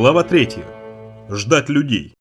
Глава 3. Ждать людей.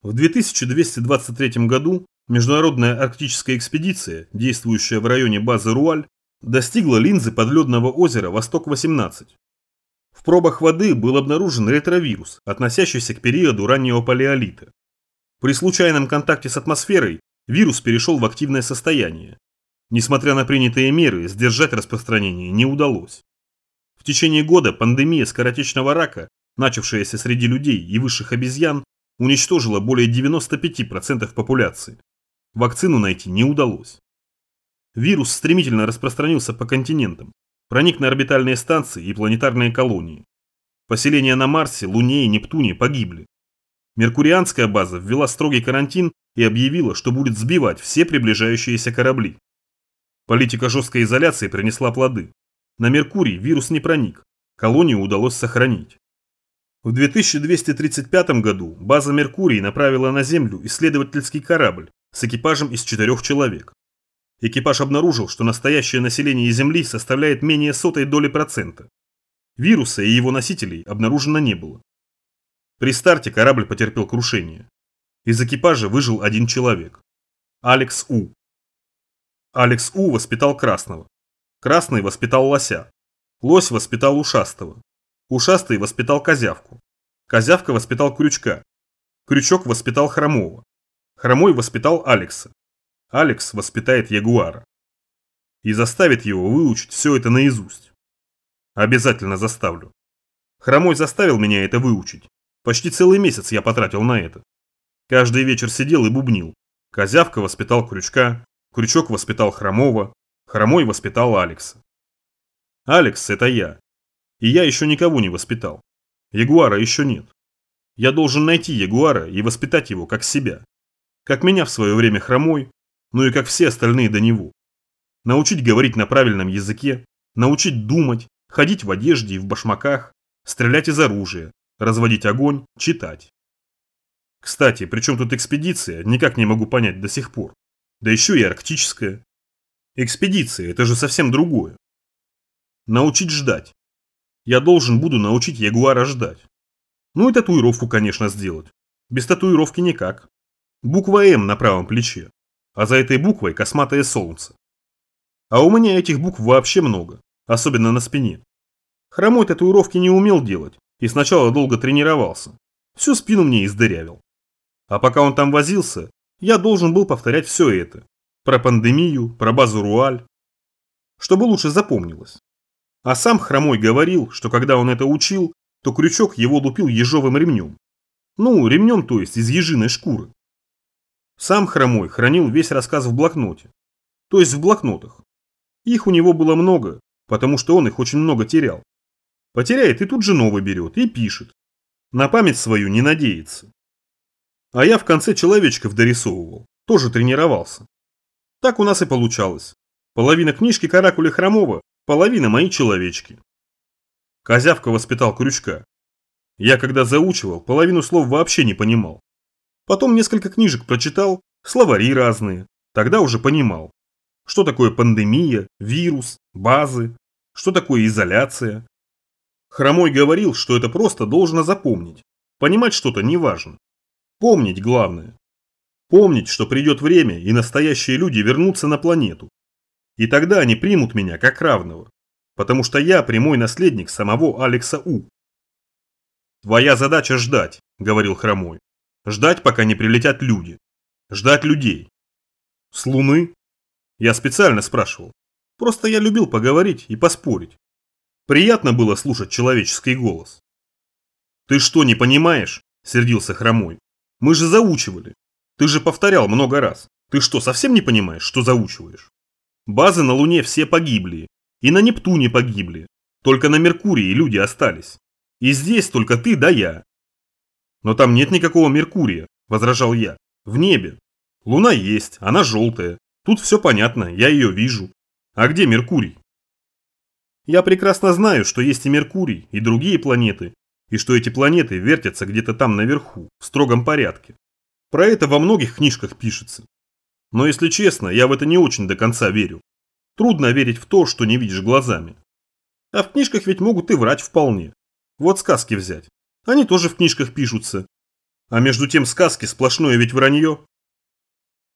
В 2223 году международная арктическая экспедиция, действующая в районе базы Руаль, достигла линзы подледного озера Восток-18. В пробах воды был обнаружен ретровирус, относящийся к периоду раннего палеолита. При случайном контакте с атмосферой вирус перешел в активное состояние. Несмотря на принятые меры, сдержать распространение не удалось. Течение года пандемия скоротечного рака, начавшаяся среди людей и высших обезьян, уничтожила более 95% популяции. Вакцину найти не удалось. Вирус стремительно распространился по континентам, проник на орбитальные станции и планетарные колонии. Поселения на Марсе, Луне и Нептуне погибли. Меркурианская база ввела строгий карантин и объявила, что будет сбивать все приближающиеся корабли. Политика жесткой изоляции принесла плоды. На Меркурий вирус не проник, колонию удалось сохранить. В 2235 году база Меркурий направила на Землю исследовательский корабль с экипажем из четырех человек. Экипаж обнаружил, что настоящее население Земли составляет менее сотой доли процента. Вируса и его носителей обнаружено не было. При старте корабль потерпел крушение. Из экипажа выжил один человек. Алекс У. Алекс У воспитал Красного. Красный воспитал Лося. Лось воспитал Ушастого. Ушастый воспитал Козявку. Козявка воспитал Крючка. Крючок воспитал Хромого. Хромой воспитал Алекса. Алекс воспитает Ягуара. И заставит его выучить все это наизусть. Обязательно заставлю. Хромой заставил меня это выучить. Почти целый месяц я потратил на это. Каждый вечер сидел и бубнил. Козявка воспитал Крючка, Крючок воспитал Хромого, Хромой воспитал Алекса. Алекс – это я. И я еще никого не воспитал. Ягуара еще нет. Я должен найти Ягуара и воспитать его как себя. Как меня в свое время Хромой, ну и как все остальные до него. Научить говорить на правильном языке, научить думать, ходить в одежде и в башмаках, стрелять из оружия, разводить огонь, читать. Кстати, при чем тут экспедиция, никак не могу понять до сих пор. Да еще и арктическая. Экспедиция – это же совсем другое. Научить ждать. Я должен буду научить ягуара ждать. Ну и татуировку, конечно, сделать. Без татуировки никак. Буква М на правом плече. А за этой буквой косматое солнце. А у меня этих букв вообще много. Особенно на спине. Хромой татуировки не умел делать. И сначала долго тренировался. Всю спину мне издырявил. А пока он там возился, я должен был повторять все это. Про пандемию, про базу Руаль. Чтобы лучше запомнилось. А сам Хромой говорил, что когда он это учил, то крючок его лупил ежовым ремнем. Ну, ремнем то есть из ежиной шкуры. Сам Хромой хранил весь рассказ в блокноте. То есть в блокнотах. Их у него было много, потому что он их очень много терял. Потеряет и тут же новый берет и пишет. На память свою не надеется. А я в конце человечков дорисовывал, тоже тренировался. Так у нас и получалось. Половина книжки Каракуля Хромова, половина мои человечки. Козявка воспитал крючка. Я когда заучивал, половину слов вообще не понимал. Потом несколько книжек прочитал, словари разные, тогда уже понимал. Что такое пандемия, вирус, базы, что такое изоляция. Хромой говорил, что это просто должно запомнить. Понимать что-то не важно. Помнить главное. Помнить, что придет время, и настоящие люди вернутся на планету. И тогда они примут меня как равного. Потому что я прямой наследник самого Алекса У. «Твоя задача ждать», — говорил Хромой. «Ждать, пока не прилетят люди. Ждать людей». «С Луны?» Я специально спрашивал. Просто я любил поговорить и поспорить. Приятно было слушать человеческий голос. «Ты что, не понимаешь?» – сердился Хромой. Мы же заучивали. Ты же повторял много раз. Ты что, совсем не понимаешь, что заучиваешь? Базы на Луне все погибли. И на Нептуне погибли. Только на Меркурии люди остались. И здесь только ты да я. Но там нет никакого Меркурия, возражал я. В небе. Луна есть, она желтая. Тут все понятно, я ее вижу. А где Меркурий? Я прекрасно знаю, что есть и Меркурий, и другие планеты, и что эти планеты вертятся где-то там наверху, в строгом порядке. Про это во многих книжках пишется. Но если честно, я в это не очень до конца верю. Трудно верить в то, что не видишь глазами. А в книжках ведь могут и врать вполне. Вот сказки взять. Они тоже в книжках пишутся. А между тем сказки сплошное ведь вранье.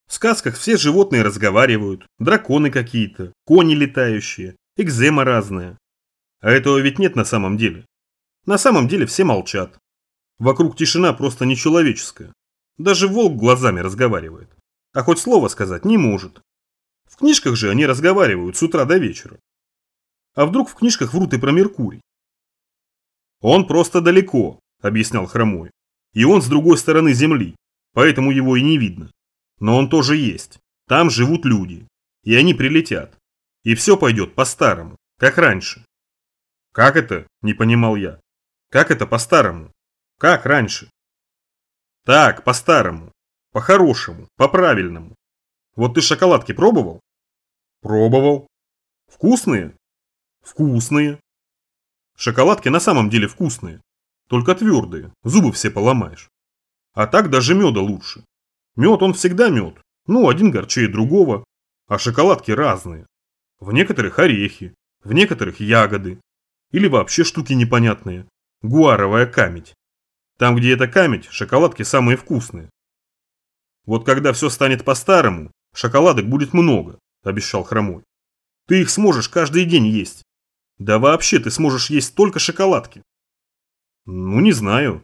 В сказках все животные разговаривают, драконы какие-то, кони летающие, экзема разная. А этого ведь нет на самом деле. На самом деле все молчат. Вокруг тишина просто нечеловеческая. Даже волк глазами разговаривает. А хоть слово сказать не может. В книжках же они разговаривают с утра до вечера. А вдруг в книжках врут и про Меркурий? Он просто далеко, объяснял Хромой. И он с другой стороны Земли, поэтому его и не видно. Но он тоже есть. Там живут люди. И они прилетят. И все пойдет по-старому, как раньше. Как это? Не понимал я. Как это по-старому? Как раньше? Так, по-старому. По-хорошему, по-правильному. Вот ты шоколадки пробовал? Пробовал. Вкусные? Вкусные. Шоколадки на самом деле вкусные. Только твердые, зубы все поломаешь. А так даже меда лучше. Мед он всегда мед. Ну, один горчее другого. А шоколадки разные. В некоторых орехи, в некоторых ягоды. Или вообще штуки непонятные. Гуаровая камедь. Там, где это камедь, шоколадки самые вкусные. Вот когда все станет по-старому, шоколадок будет много, обещал Хромой. Ты их сможешь каждый день есть. Да вообще ты сможешь есть только шоколадки. Ну, не знаю.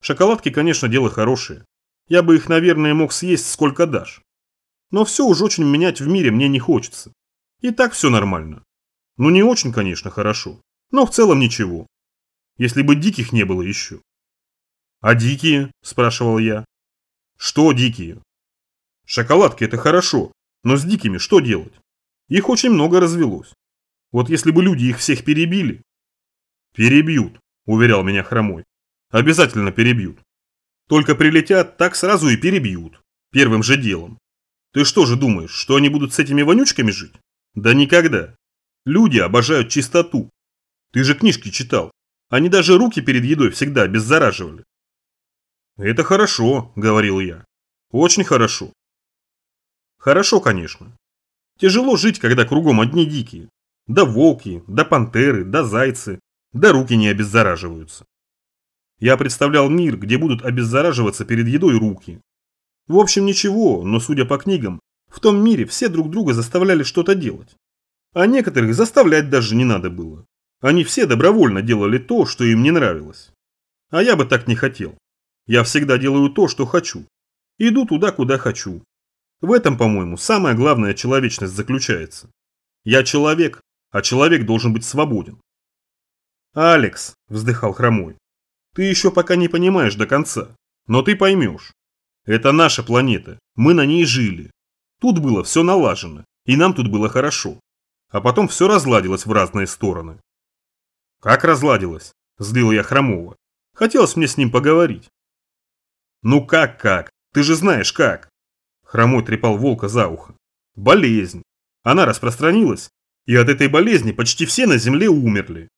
Шоколадки, конечно, дело хорошее. Я бы их, наверное, мог съесть сколько дашь. Но все уж очень менять в мире мне не хочется. И так все нормально. Ну, не очень, конечно, хорошо. Но в целом ничего. Если бы диких не было еще. А дикие? Спрашивал я. Что дикие? Шоколадки это хорошо, но с дикими что делать? Их очень много развелось. Вот если бы люди их всех перебили. Перебьют, уверял меня Хромой. Обязательно перебьют. Только прилетят, так сразу и перебьют. Первым же делом. Ты что же думаешь, что они будут с этими вонючками жить? Да никогда. Люди обожают чистоту. Ты же книжки читал. Они даже руки перед едой всегда обеззараживали. Это хорошо, говорил я. Очень хорошо. Хорошо, конечно. Тяжело жить, когда кругом одни дикие. Да волки, да пантеры, да зайцы, да руки не обеззараживаются. Я представлял мир, где будут обеззараживаться перед едой руки. В общем, ничего, но судя по книгам, в том мире все друг друга заставляли что-то делать. А некоторых заставлять даже не надо было. Они все добровольно делали то, что им не нравилось. А я бы так не хотел. Я всегда делаю то, что хочу. Иду туда, куда хочу. В этом, по-моему, самая главная человечность заключается. Я человек, а человек должен быть свободен. «Алекс», – вздыхал Хромой, ты еще пока не понимаешь до конца, но ты поймешь. Это наша планета, мы на ней жили. Тут было все налажено, и нам тут было хорошо. А потом все разладилось в разные стороны. Как разладилось? Злил я Хромова. Хотелось мне с ним поговорить. Ну как-как? Ты же знаешь как. Хромой трепал волка за ухо. Болезнь. Она распространилась, и от этой болезни почти все на Земле умерли.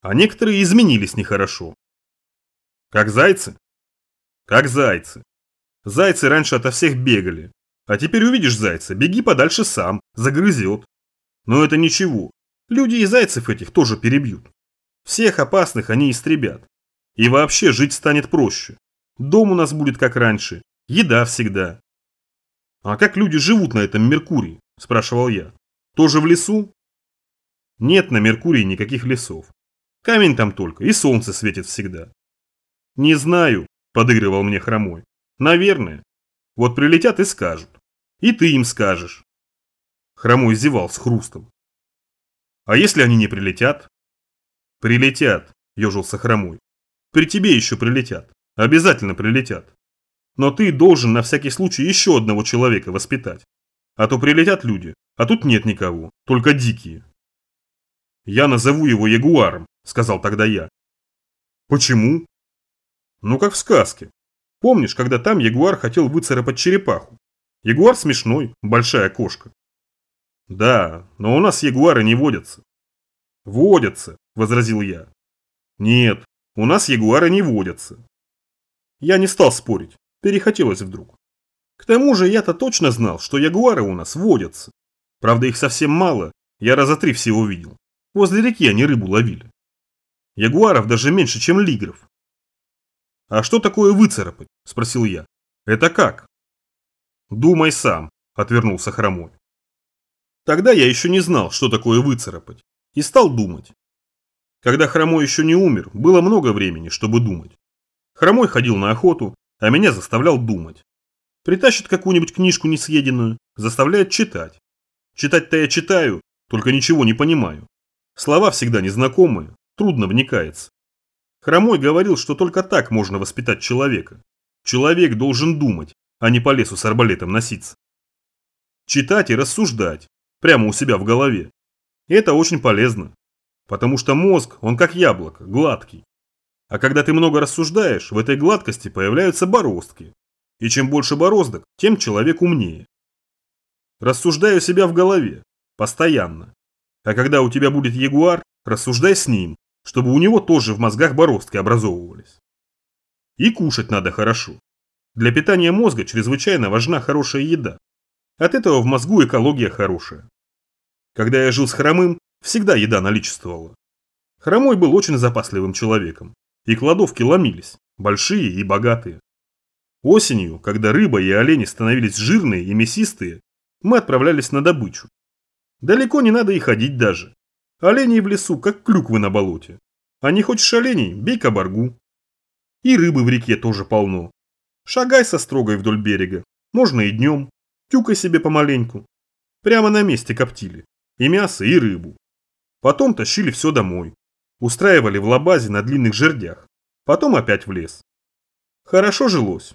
А некоторые изменились нехорошо. Как зайцы? Как зайцы. Зайцы раньше ото всех бегали. А теперь увидишь зайца, беги подальше сам, загрызет. Но это ничего. Люди и зайцев этих тоже перебьют. Всех опасных они истребят. И вообще жить станет проще. Дом у нас будет как раньше. Еда всегда. А как люди живут на этом Меркурии? Спрашивал я. Тоже в лесу? Нет на Меркурии никаких лесов. Камень там только, и солнце светит всегда. «Не знаю», – подыгрывал мне хромой. «Наверное. Вот прилетят и скажут. И ты им скажешь». Хромой зевал с хрустом. «А если они не прилетят?» «Прилетят», – ежился Хромой. «При тебе еще прилетят. Обязательно прилетят. Но ты должен на всякий случай еще одного человека воспитать. А то прилетят люди, а тут нет никого, только дикие». «Я назову его Ягуаром», – сказал тогда я. «Почему?» Ну, как в сказке. Помнишь, когда там ягуар хотел выцарапать черепаху? Ягуар смешной, большая кошка. Да, но у нас ягуары не водятся. Водятся, возразил я. Нет, у нас ягуары не водятся. Я не стал спорить, перехотелось вдруг. К тому же я-то точно знал, что ягуары у нас водятся. Правда, их совсем мало, я раза три всего видел. Возле реки они рыбу ловили. Ягуаров даже меньше, чем лигров. «А что такое выцарапать?» – спросил я. «Это как?» «Думай сам», – отвернулся Хромой. Тогда я еще не знал, что такое выцарапать, и стал думать. Когда Хромой еще не умер, было много времени, чтобы думать. Хромой ходил на охоту, а меня заставлял думать. Притащит какую-нибудь книжку несъеденную, заставляет читать. Читать-то я читаю, только ничего не понимаю. Слова всегда незнакомые, трудно вникается. Хромой говорил, что только так можно воспитать человека. Человек должен думать, а не по лесу с арбалетом носиться. Читать и рассуждать, прямо у себя в голове. Это очень полезно, потому что мозг, он как яблоко, гладкий. А когда ты много рассуждаешь, в этой гладкости появляются бороздки. И чем больше бороздок, тем человек умнее. Рассуждай у себя в голове, постоянно. А когда у тебя будет ягуар, рассуждай с ним, чтобы у него тоже в мозгах бороздки образовывались. И кушать надо хорошо. Для питания мозга чрезвычайно важна хорошая еда. От этого в мозгу экология хорошая. Когда я жил с Хромым, всегда еда наличествовала. Хромой был очень запасливым человеком, и кладовки ломились, большие и богатые. Осенью, когда рыба и олени становились жирные и мясистые, мы отправлялись на добычу. Далеко не надо и ходить даже. Олени в лесу, как клюквы на болоте. А не хочешь оленей, бей кабаргу. И рыбы в реке тоже полно. Шагай со строгой вдоль берега. Можно и днем. Тюкай себе помаленьку. Прямо на месте коптили. И мясо, и рыбу. Потом тащили все домой. Устраивали в лабазе на длинных жердях. Потом опять в лес. Хорошо жилось.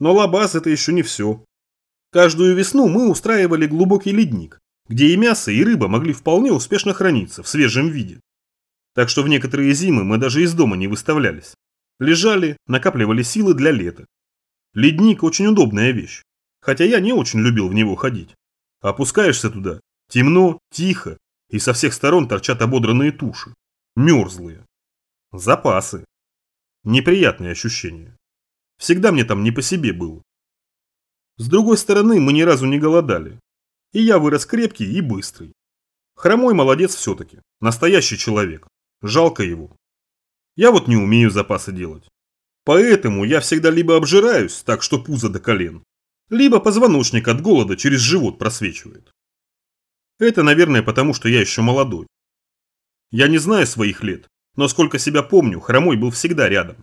Но лабаз это еще не все. Каждую весну мы устраивали глубокий ледник, где и мясо, и рыба могли вполне успешно храниться в свежем виде. Так что в некоторые зимы мы даже из дома не выставлялись. Лежали, накапливали силы для лета. Ледник очень удобная вещь, хотя я не очень любил в него ходить. Опускаешься туда, темно, тихо, и со всех сторон торчат ободранные туши. Мерзлые. Запасы. Неприятные ощущения. Всегда мне там не по себе было. С другой стороны, мы ни разу не голодали. И я вырос крепкий и быстрый. Хромой молодец все-таки. Настоящий человек. Жалко его. Я вот не умею запасы делать. Поэтому я всегда либо обжираюсь, так что пузо до колен, либо позвоночник от голода через живот просвечивает. Это, наверное, потому что я еще молодой. Я не знаю своих лет, но сколько себя помню, Хромой был всегда рядом.